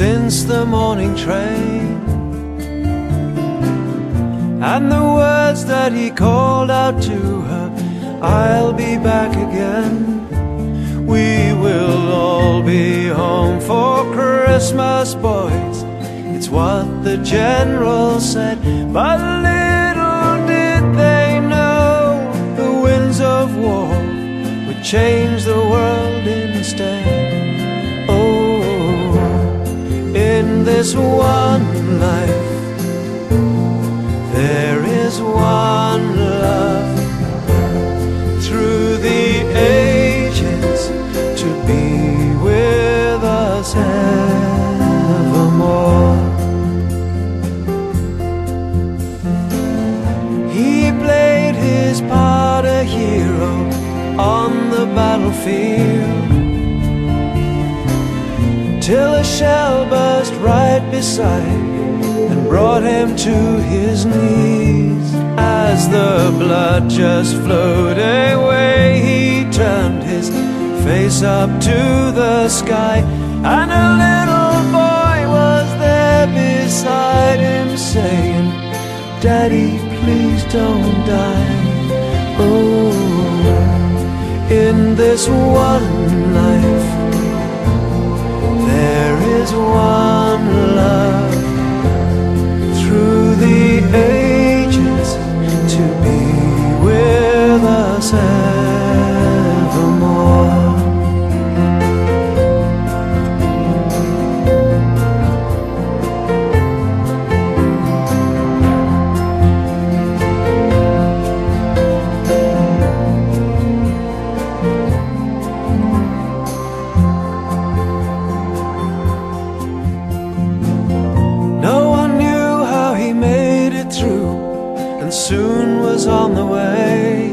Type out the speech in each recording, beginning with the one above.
since the morning train. And the words that he called out to her, I'll be back again. We will all be home for Christmas, boys. It's what the general said, but little did they know the winds of war would change the world instead. In this one life, there is one love through the ages to be with us evermore. He played his part a hero on the battlefield till a shell burst right beside him and brought him to his knees. As the blood just flowed away, he turned his face up to the sky, and a little boy was there beside him saying, Daddy, please don't die. Oh, in this one and soon was on the way.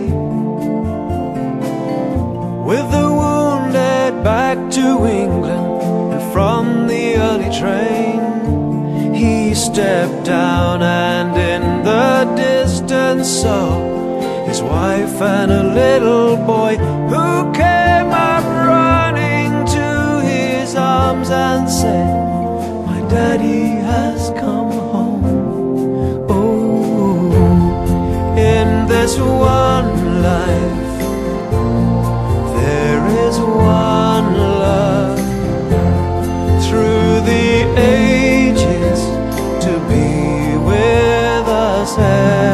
With the wounded back to England and from the early train, he stepped down and in the distance saw his wife and a little boy who came up running to his arms and said, My daddy has come is one life, there is one love through the ages to be with us.